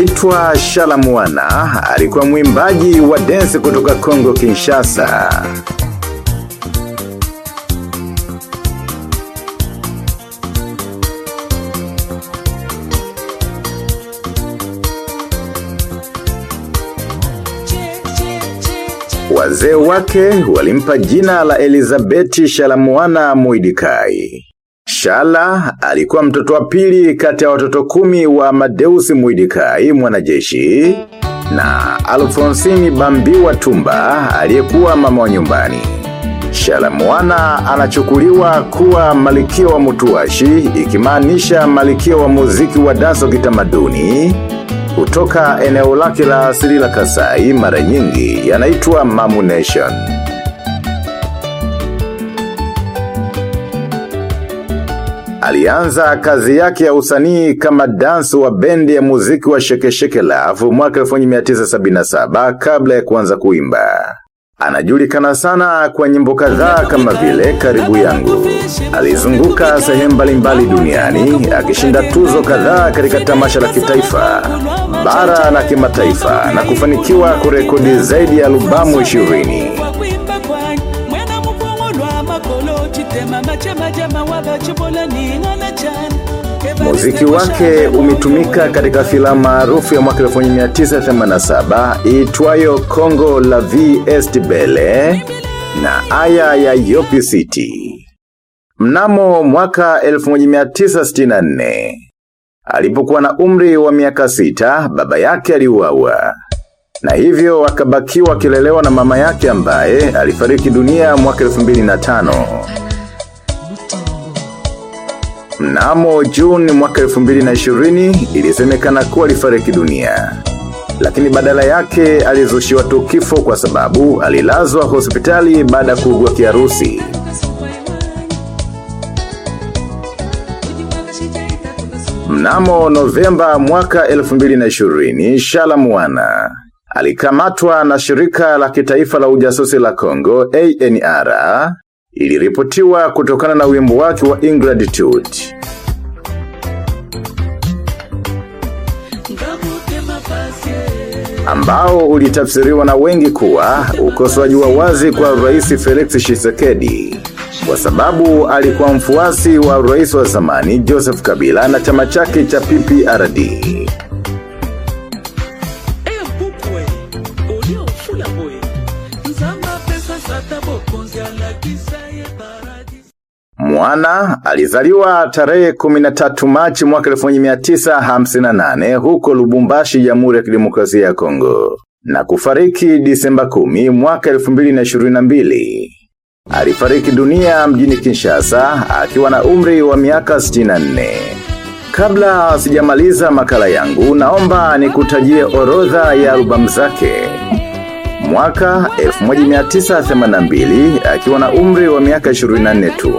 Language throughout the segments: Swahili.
Anaitwa Shalamwana, alikuwa mwimbaji wa dance kutoka Kongo Kinshasa. Wazee wake walimpa jina la Elizabeti Shalamwana Muidikai. Shala alikuwa mtoto wa pili kati ya watoto kumi wa Madeusi Muidikai mwanajeshi na Alfonsini Bambiwa Tumba aliyekuwa mama wa nyumbani. Shala Mwana anachukuliwa kuwa malikia wa mutuashi ikimaanisha malikia wa muziki wa danso kitamaduni kutoka eneo lake la asili la Kasai mara nyingi yanaitwa Mamu Nation. Alianza kazi yake ya usanii kama dansu wa bendi ya muziki wa Shekesheke Love mwaka 1977 kabla ya kuanza kuimba. Anajulikana sana kwa nyimbo kadhaa kama vile karibu yangu. Alizunguka sehemu mbalimbali duniani, akishinda tuzo kadhaa katika tamasha la kitaifa, bara na kimataifa na kufanikiwa kurekodi zaidi ya lubamu 20. Muziki wake umetumika katika filamu maarufu ya mwaka 1987 iitwayo congo la V Est Belle na Aya ya Yopi City. Mnamo mwaka 1964 alipokuwa na umri wa miaka sita, baba yake aliuawa. Na hivyo akabakiwa kilelewa na mama yake ambaye alifariki dunia mwaka 2005. Mnamo Juni mwaka 2020 ilisemekana kuwa alifariki dunia. Lakini badala yake alizushiwa tu kifo kwa sababu alilazwa hospitali baada ya kuugua kiharusi. Mnamo Novemba mwaka 2020, Shala Mwana alikamatwa na shirika la kitaifa la ujasusi la Kongo ANR iliripotiwa kutokana na wimbo wake wa Ingratitude. ambao ulitafsiriwa na wengi kuwa ukosoaji wa wazi kwa rais Felix Tshisekedi kwa sababu alikuwa mfuasi wa rais wa zamani Joseph Kabila na chama chake cha PPRD. Mwana alizaliwa tarehe 13 Machi mwaka 1958 huko Lubumbashi, Jamhuri ya Kidemokrasia ya Kongo na kufariki Disemba 10 mwaka 2022. Alifariki dunia mjini Kinshasa akiwa na umri wa miaka 64. Kabla sijamaliza makala yangu, naomba nikutajie orodha ya albamu zake. Mwaka 1982 akiwa na umri wa miaka 24 tu.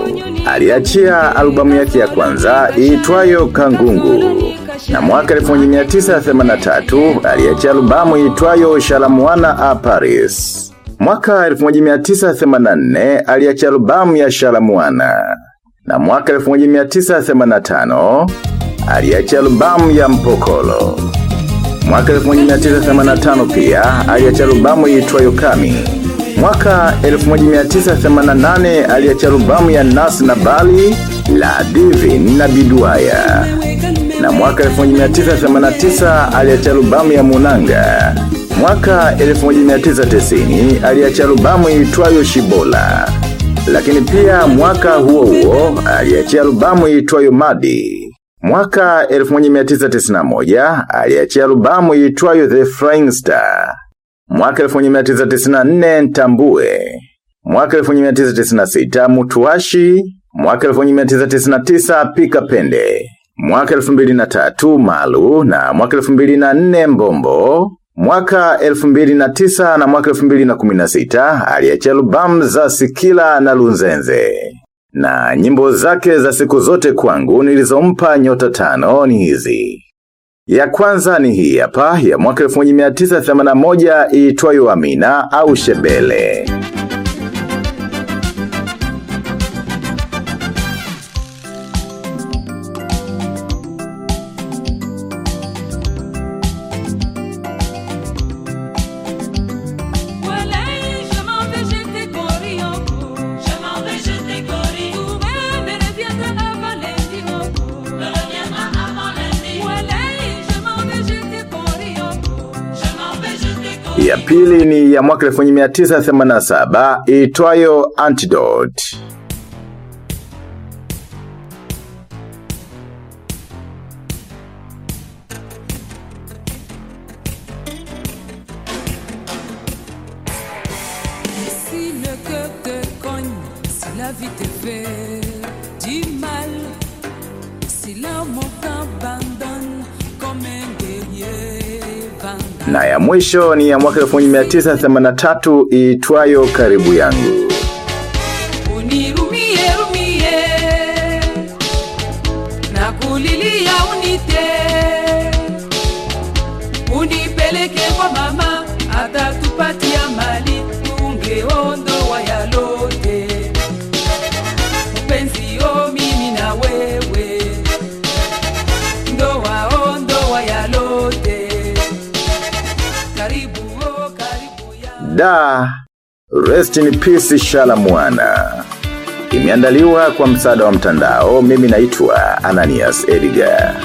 Aliachia albamu yake ya kwanza iitwayo Kangungu. Na mwaka 1983 aliachia albamu iitwayo Shalamuana a Paris. Mwaka 1984 aliachia albamu ya shalamwana Na mwaka 1985 aliachia albamu ya Mpokolo. Mwaka 1985 pia aliacha albamu iitwayo Kami. Mwaka 1988 aliacha albamu ya Nas na Bali, La Divin na Biduaya. Na mwaka 1989 aliacha albamu ya Munanga. Mwaka 1990 aliacha albamu iitwayo Shibola. Lakini pia mwaka huo huo aliachia albamu iitwayo Madi. Mwaka 1991 aliachia albamu iitwayo The Flying Star. Mwaka 1994 Ntambue. Mwaka 1996 Mutuashi. Mwaka 1999 Pika Pende. Mwaka 2003 Malu na mwaka 2004 Mbombo. Mwaka 2009 na mwaka 2016 aliachia albamu za Sikila na Lunzenze. Na nyimbo zake za siku zote kwangu nilizompa nyota tano ni hizi. Ya kwanza ni hii hapa ya mwaka 1981 iitwayo Amina au Shebele. Ya pili ni ya mwaka 1987 iitwayo Antidote. Si le cœur te cogne, si la vie te fait Na ya mwisho ni ya mwaka 1983 iitwayo Karibu yangu. Da, Rest in Peace Shala Mwana. Imeandaliwa kwa msaada wa mtandao, mimi naitwa Ananias Edgar.